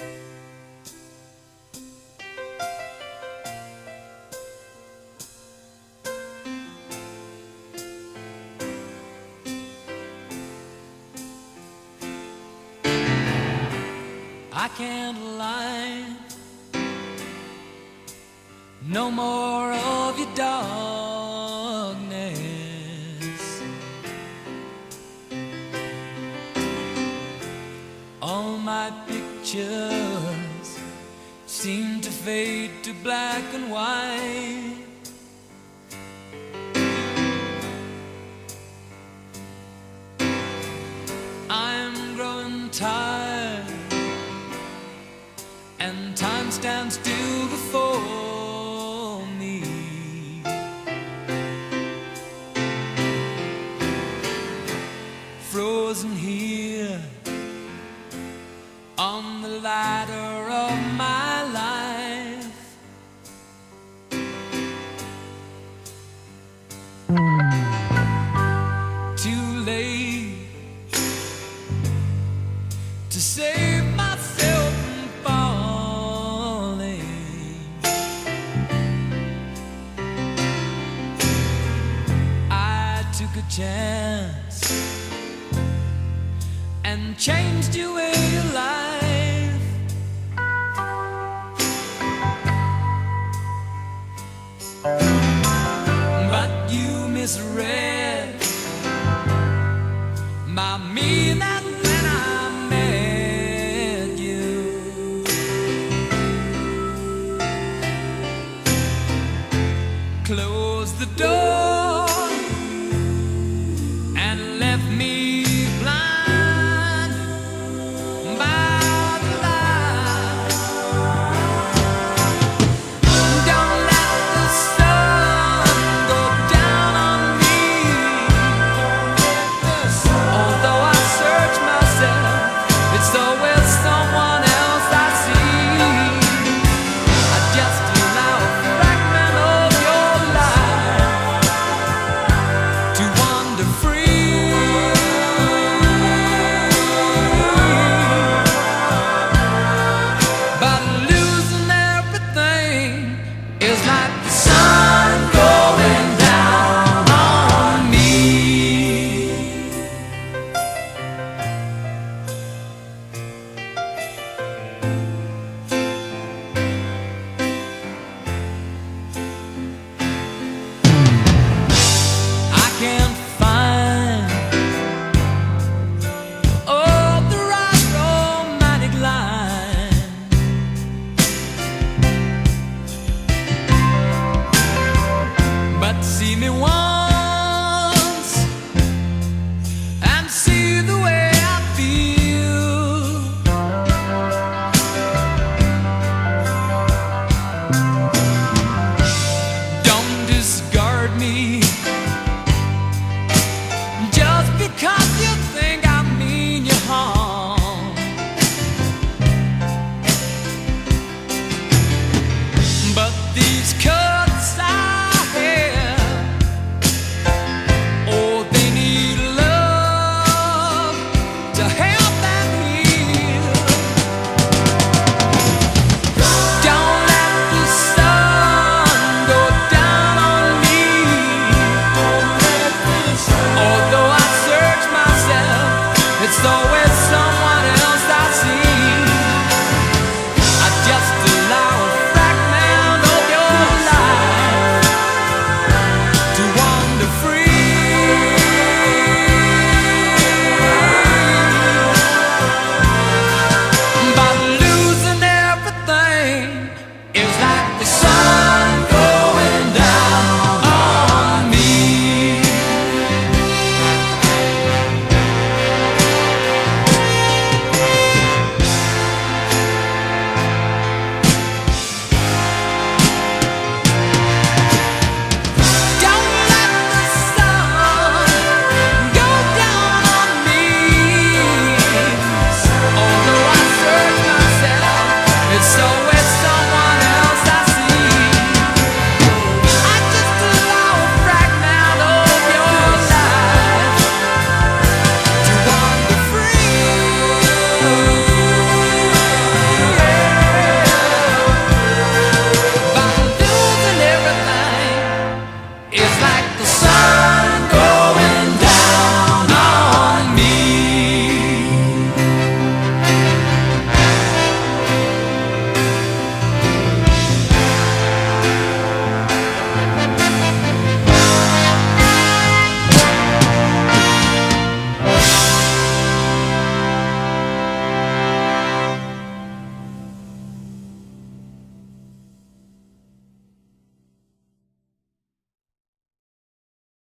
I can't lie. No more of your darkness. Pictures seem to fade to black and white. I'm growing tired, and time stands still before me. Frozen here Too late to save myself from falling. I took a chance and changed the way you. live is red. My mean that when I met you, close the door. see like the sun.